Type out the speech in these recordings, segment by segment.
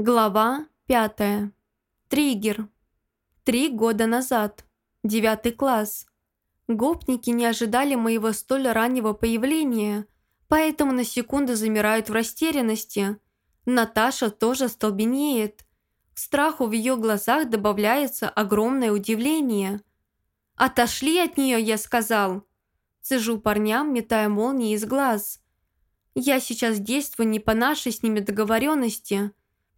Глава пятая. Триггер. Три года назад. Девятый класс. Гопники не ожидали моего столь раннего появления, поэтому на секунду замирают в растерянности. Наташа тоже столбенеет. К страху в ее глазах добавляется огромное удивление. «Отошли от нее», я сказал. Цежу парням, метая молнии из глаз. «Я сейчас действую не по нашей с ними договоренности»,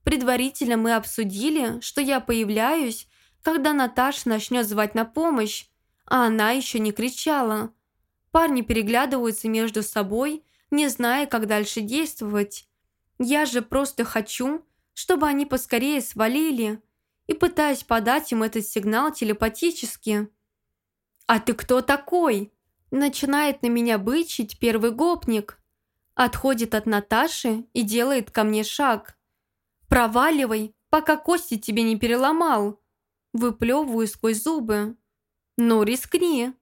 Предварительно мы обсудили, что я появляюсь, когда Наташа начнет звать на помощь, а она еще не кричала. Парни переглядываются между собой, не зная, как дальше действовать. Я же просто хочу, чтобы они поскорее свалили, и пытаюсь подать им этот сигнал телепатически. «А ты кто такой?» Начинает на меня бычить первый гопник. Отходит от Наташи и делает ко мне шаг – «Проваливай, пока кости тебе не переломал!» Выплевываю сквозь зубы. «Ну, рискни!»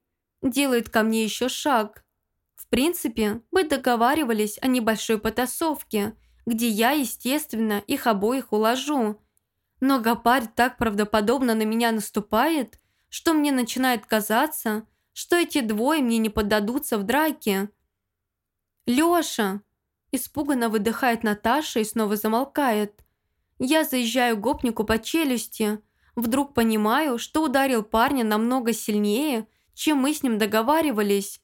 Делает ко мне еще шаг. В принципе, мы договаривались о небольшой потасовке, где я, естественно, их обоих уложу. Но Гапарь так правдоподобно на меня наступает, что мне начинает казаться, что эти двое мне не поддадутся в драке. «Лёша!» Испуганно выдыхает Наташа и снова замолкает. Я заезжаю гопнику по челюсти. Вдруг понимаю, что ударил парня намного сильнее, чем мы с ним договаривались.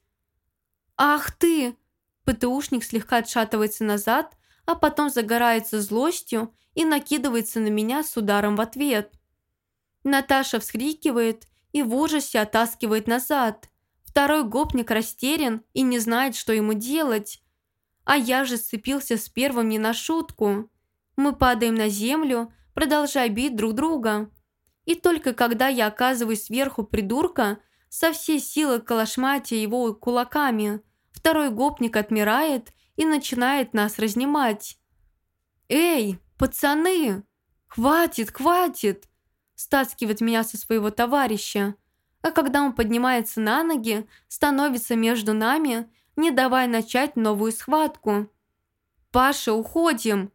«Ах ты!» ПТУшник слегка отшатывается назад, а потом загорается злостью и накидывается на меня с ударом в ответ. Наташа вскрикивает и в ужасе оттаскивает назад. Второй гопник растерян и не знает, что ему делать. А я же сцепился с первым не на шутку. Мы падаем на землю, продолжая бить друг друга. И только когда я оказываюсь сверху придурка, со всей силы калашматя его кулаками, второй гопник отмирает и начинает нас разнимать. «Эй, пацаны! Хватит, хватит!» стаскивает меня со своего товарища. А когда он поднимается на ноги, становится между нами, не давая начать новую схватку. «Паша, уходим!»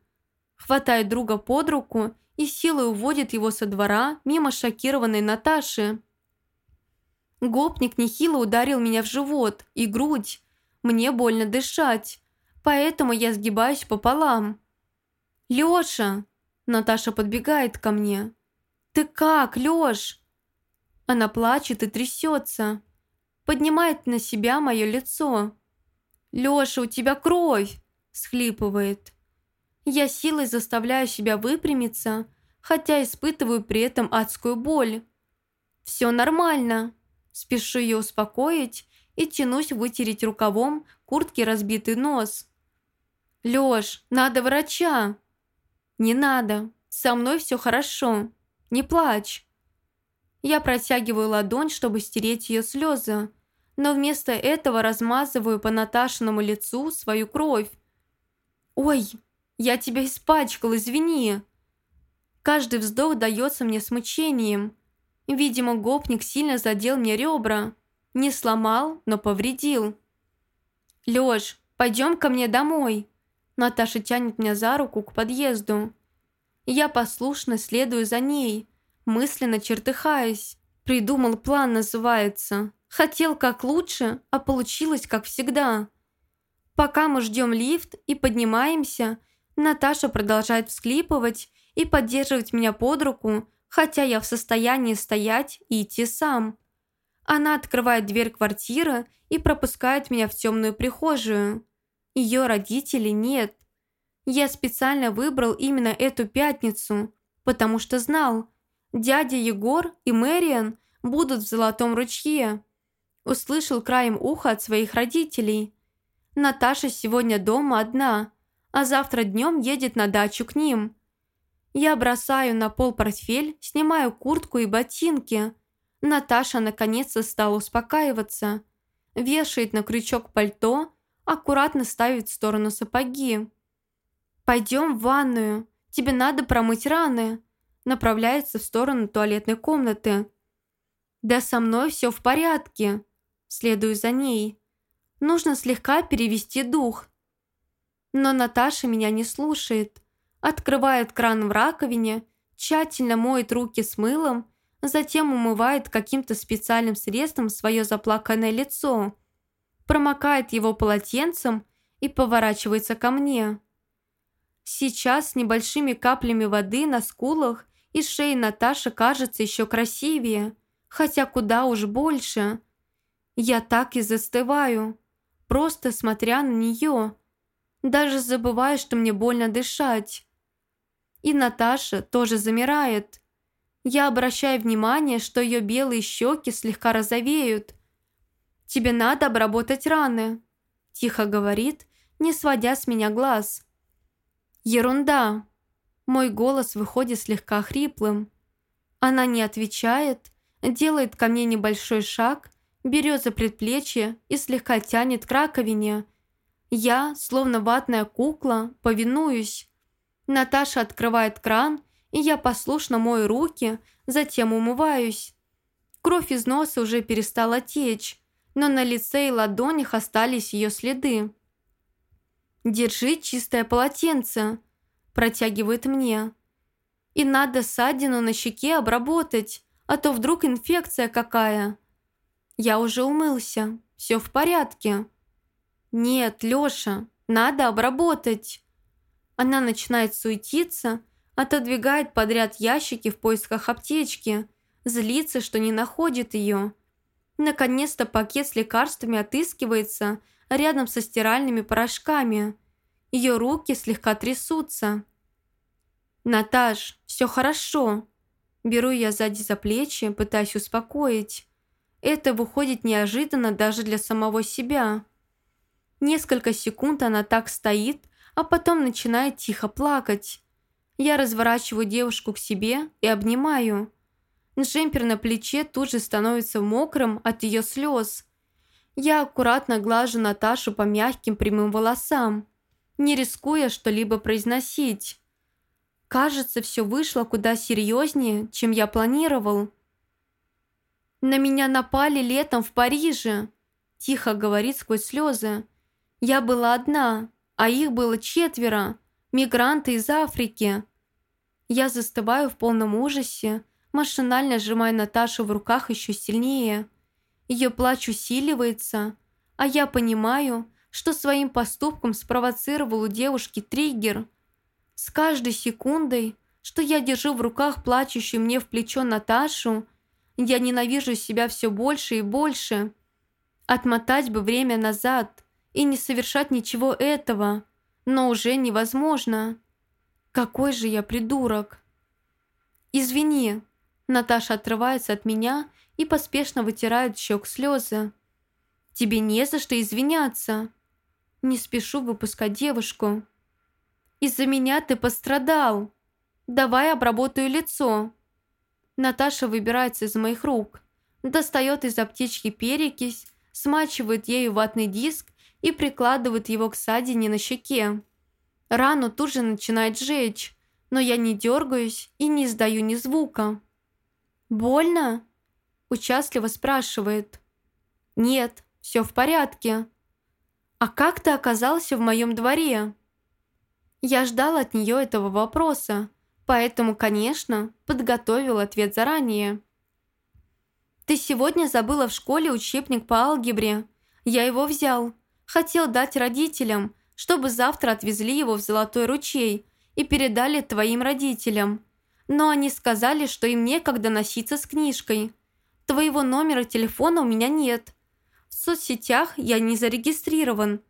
Хватает друга под руку и силой уводит его со двора мимо шокированной Наташи. Гопник нехило ударил меня в живот и грудь. Мне больно дышать, поэтому я сгибаюсь пополам. «Лёша!» Наташа подбегает ко мне. «Ты как, Лёш?» Она плачет и трясется. Поднимает на себя мое лицо. «Лёша, у тебя кровь!» Схлипывает. Я силой заставляю себя выпрямиться, хотя испытываю при этом адскую боль. «Все нормально», спешу ее успокоить и тянусь вытереть рукавом куртки разбитый нос. «Лёш, надо врача!» «Не надо, со мной все хорошо, не плачь!» Я протягиваю ладонь, чтобы стереть ее слезы, но вместо этого размазываю по Наташиному лицу свою кровь. «Ой, я тебя испачкал, извини!» Каждый вздох дается мне с мучением. Видимо, гопник сильно задел мне ребра. Не сломал, но повредил. «Лёш, пойдем ко мне домой!» Наташа тянет меня за руку к подъезду. Я послушно следую за ней, мысленно чертыхаясь. Придумал план, называется. Хотел как лучше, а получилось как всегда. Пока мы ждем лифт и поднимаемся – Наташа продолжает всклипывать и поддерживать меня под руку, хотя я в состоянии стоять и идти сам. Она открывает дверь квартиры и пропускает меня в темную прихожую. Ее родителей нет. Я специально выбрал именно эту пятницу, потому что знал, дядя Егор и Мэриан будут в Золотом ручье. Услышал краем уха от своих родителей. Наташа сегодня дома одна – а завтра днем едет на дачу к ним. Я бросаю на пол портфель, снимаю куртку и ботинки. Наташа наконец-то стала успокаиваться. Вешает на крючок пальто, аккуратно ставит в сторону сапоги. «Пойдем в ванную, тебе надо промыть раны», направляется в сторону туалетной комнаты. «Да со мной все в порядке», следую за ней. Нужно слегка перевести дух, но Наташа меня не слушает. Открывает кран в раковине, тщательно моет руки с мылом, затем умывает каким-то специальным средством свое заплаканное лицо, промокает его полотенцем и поворачивается ко мне. Сейчас с небольшими каплями воды на скулах и шее Наташи кажется еще красивее, хотя куда уж больше. Я так и застываю, просто смотря на нее. Даже забываю, что мне больно дышать. И Наташа тоже замирает. Я обращаю внимание, что ее белые щеки слегка розовеют. «Тебе надо обработать раны», – тихо говорит, не сводя с меня глаз. «Ерунда!» Мой голос выходит слегка хриплым. Она не отвечает, делает ко мне небольшой шаг, берет за предплечье и слегка тянет к раковине. Я, словно ватная кукла, повинуюсь. Наташа открывает кран, и я послушно мою руки, затем умываюсь. Кровь из носа уже перестала течь, но на лице и ладонях остались ее следы. «Держи чистое полотенце», – протягивает мне. «И надо ссадину на щеке обработать, а то вдруг инфекция какая». «Я уже умылся, все в порядке». «Нет, Лёша, надо обработать». Она начинает суетиться, отодвигает подряд ящики в поисках аптечки, злится, что не находит ее. Наконец-то пакет с лекарствами отыскивается рядом со стиральными порошками. Ее руки слегка трясутся. «Наташ, все хорошо!» Беру я сзади за плечи, пытаясь успокоить. Это выходит неожиданно даже для самого себя. Несколько секунд она так стоит, а потом начинает тихо плакать. Я разворачиваю девушку к себе и обнимаю. Джемпер на плече тут же становится мокрым от ее слез. Я аккуратно глажу Наташу по мягким прямым волосам, не рискуя что-либо произносить. Кажется, все вышло куда серьезнее, чем я планировал. «На меня напали летом в Париже», – тихо говорит сквозь слезы. «Я была одна, а их было четверо, мигранты из Африки. Я застываю в полном ужасе, машинально сжимая Наташу в руках еще сильнее. Ее плач усиливается, а я понимаю, что своим поступком спровоцировал у девушки триггер. С каждой секундой, что я держу в руках плачущую мне в плечо Наташу, я ненавижу себя все больше и больше. Отмотать бы время назад и не совершать ничего этого, но уже невозможно. Какой же я придурок. Извини. Наташа отрывается от меня и поспешно вытирает щек слезы. Тебе не за что извиняться. Не спешу выпускать девушку. Из-за меня ты пострадал. Давай обработаю лицо. Наташа выбирается из моих рук, достает из аптечки перекись, смачивает ею ватный диск и прикладывает его к ссадине на щеке. Рану тут же начинает жечь, но я не дергаюсь и не издаю ни звука. «Больно?» – участливо спрашивает. «Нет, все в порядке». «А как ты оказался в моем дворе?» Я ждал от нее этого вопроса, поэтому, конечно, подготовил ответ заранее. «Ты сегодня забыла в школе учебник по алгебре. Я его взял. Хотел дать родителям, чтобы завтра отвезли его в Золотой ручей и передали твоим родителям. Но они сказали, что им некогда носиться с книжкой. Твоего номера телефона у меня нет. В соцсетях я не зарегистрирован.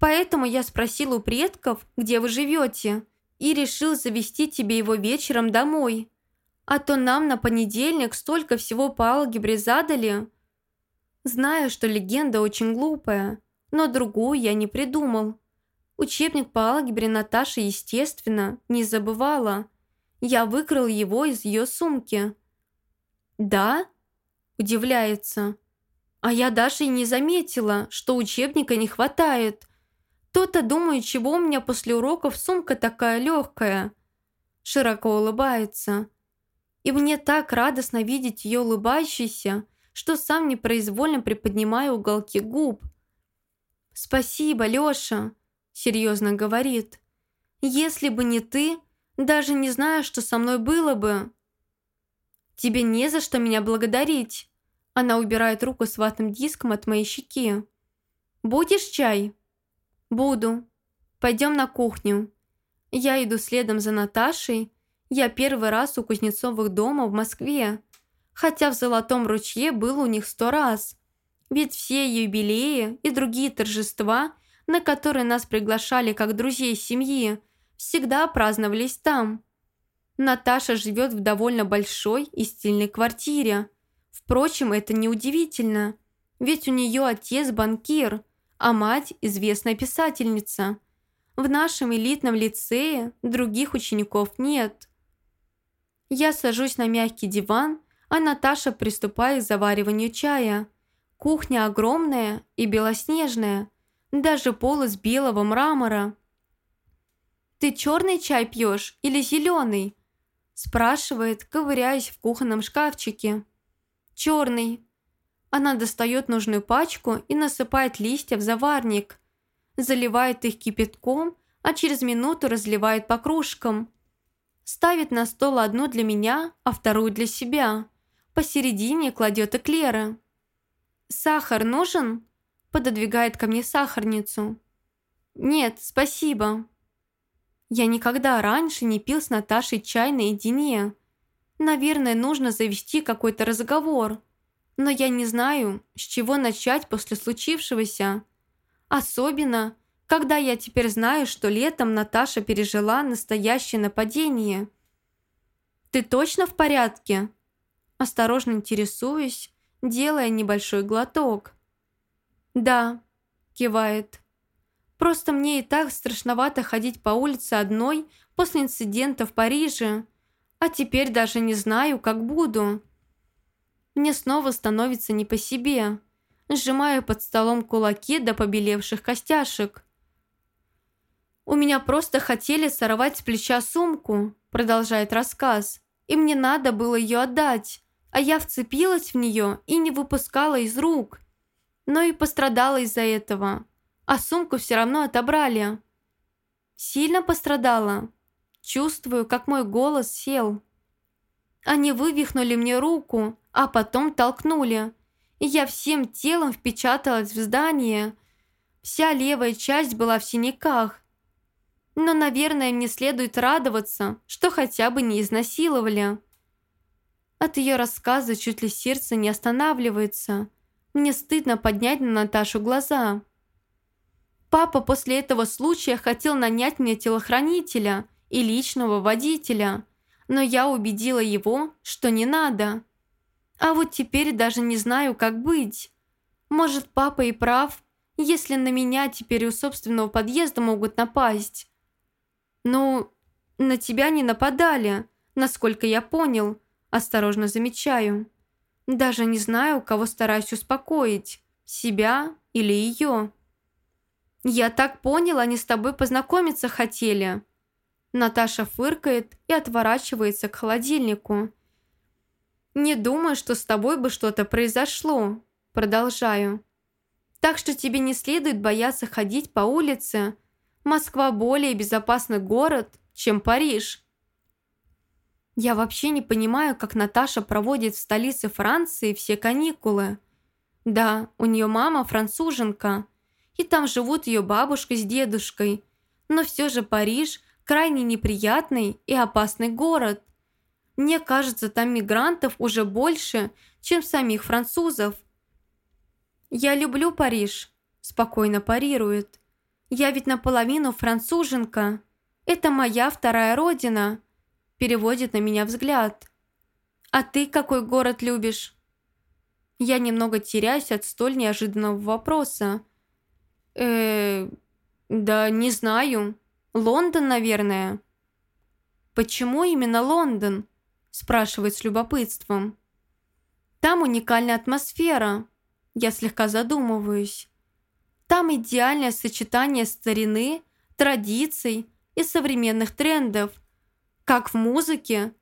Поэтому я спросил у предков, где вы живете, и решил завести тебе его вечером домой. А то нам на понедельник столько всего по алгебре задали. Знаю, что легенда очень глупая, но другую я не придумал. Учебник по алгебре Наташа, естественно, не забывала. Я выкрал его из ее сумки. «Да?» – удивляется. А я даже и не заметила, что учебника не хватает. То-то думаю, чего у меня после уроков сумка такая легкая. Широко улыбается. И мне так радостно видеть ее улыбающейся, что сам непроизвольно приподнимаю уголки губ. «Спасибо, Лёша!» серьезно говорит. Если бы не ты, даже не знаю, что со мной было бы. Тебе не за что меня благодарить. Она убирает руку с ватным диском от моей щеки. Будешь чай? Буду. Пойдем на кухню. Я иду следом за Наташей. Я первый раз у Кузнецовых дома в Москве. Хотя в Золотом ручье был у них сто раз. Ведь все юбилеи и другие торжества, на которые нас приглашали как друзей семьи, всегда праздновались там. Наташа живет в довольно большой и стильной квартире. Впрочем, это неудивительно, ведь у нее отец банкир, а мать известная писательница. В нашем элитном лицее других учеников нет. Я сажусь на мягкий диван, а Наташа приступает к завариванию чая. Кухня огромная и белоснежная, даже пол из белого мрамора. «Ты черный чай пьешь или зеленый?» спрашивает, ковыряясь в кухонном шкафчике. «Черный». Она достает нужную пачку и насыпает листья в заварник. Заливает их кипятком, а через минуту разливает по кружкам. Ставит на стол одну для меня, а вторую для себя. Посередине кладет эклеры. «Сахар нужен?» Пододвигает ко мне сахарницу. «Нет, спасибо». Я никогда раньше не пил с Наташей чай наедине. Наверное, нужно завести какой-то разговор. Но я не знаю, с чего начать после случившегося. Особенно, когда я теперь знаю, что летом Наташа пережила настоящее нападение. «Ты точно в порядке?» Осторожно интересуюсь, делая небольшой глоток. «Да», – кивает. «Просто мне и так страшновато ходить по улице одной после инцидента в Париже, а теперь даже не знаю, как буду». Мне снова становится не по себе. Сжимаю под столом кулаки до побелевших костяшек. «У меня просто хотели сорвать с плеча сумку», – продолжает рассказ, «и мне надо было ее отдать, а я вцепилась в нее и не выпускала из рук» но и пострадала из-за этого. А сумку все равно отобрали. Сильно пострадала. Чувствую, как мой голос сел. Они вывихнули мне руку, а потом толкнули. И я всем телом впечаталась в здание. Вся левая часть была в синяках. Но, наверное, мне следует радоваться, что хотя бы не изнасиловали. От ее рассказа чуть ли сердце не останавливается – мне стыдно поднять на Наташу глаза. Папа после этого случая хотел нанять мне телохранителя и личного водителя, но я убедила его, что не надо. А вот теперь даже не знаю, как быть. Может, папа и прав, если на меня теперь у собственного подъезда могут напасть. Ну, на тебя не нападали, насколько я понял, осторожно замечаю. Даже не знаю, кого стараюсь успокоить, себя или ее. «Я так понял, они с тобой познакомиться хотели». Наташа фыркает и отворачивается к холодильнику. «Не думаю, что с тобой бы что-то произошло», продолжаю. «Так что тебе не следует бояться ходить по улице. Москва более безопасный город, чем Париж». Я вообще не понимаю, как Наташа проводит в столице Франции все каникулы. Да, у нее мама француженка, и там живут ее бабушка с дедушкой. Но все же Париж – крайне неприятный и опасный город. Мне кажется, там мигрантов уже больше, чем самих французов. «Я люблю Париж», – спокойно парирует. «Я ведь наполовину француженка. Это моя вторая родина» переводит на меня взгляд. «А ты какой город любишь?» Я немного теряюсь от столь неожиданного вопроса. э да не знаю. Лондон, наверное». «Почему именно Лондон?» спрашивает с любопытством. «Там уникальная атмосфера». Я слегка задумываюсь. Там идеальное сочетание старины, традиций и современных трендов как в музыке,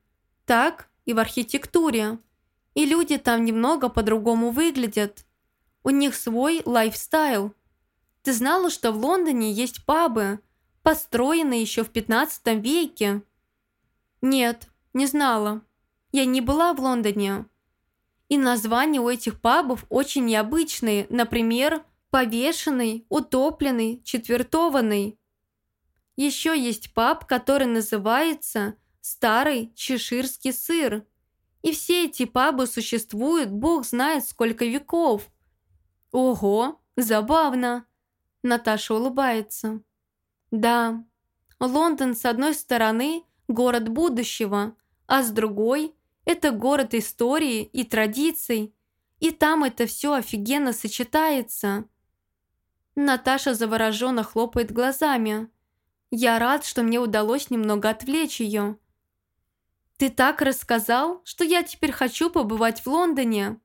так и в архитектуре. И люди там немного по-другому выглядят. У них свой лайфстайл. Ты знала, что в Лондоне есть пабы, построенный еще в 15 веке. Нет, не знала. Я не была в Лондоне. И названия у этих пабов очень необычные, например, повешенный, утопленный, четвертованный. Еще есть паб, который называется «Старый чеширский сыр». И все эти пабы существуют, бог знает сколько веков. Ого, забавно. Наташа улыбается. Да, Лондон с одной стороны – город будущего, а с другой – это город истории и традиций. И там это все офигенно сочетается. Наташа завороженно хлопает глазами. Я рад, что мне удалось немного отвлечь ее. «Ты так рассказал, что я теперь хочу побывать в Лондоне.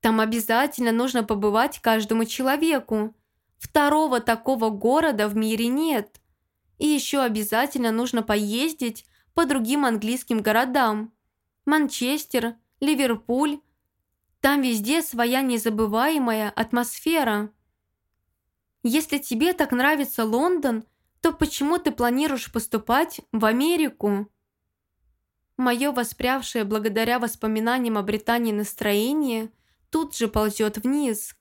Там обязательно нужно побывать каждому человеку. Второго такого города в мире нет. И еще обязательно нужно поездить по другим английским городам. Манчестер, Ливерпуль. Там везде своя незабываемая атмосфера. Если тебе так нравится Лондон, то почему ты планируешь поступать в Америку?» Мое воспрявшее благодаря воспоминаниям о Британии настроение тут же ползет вниз,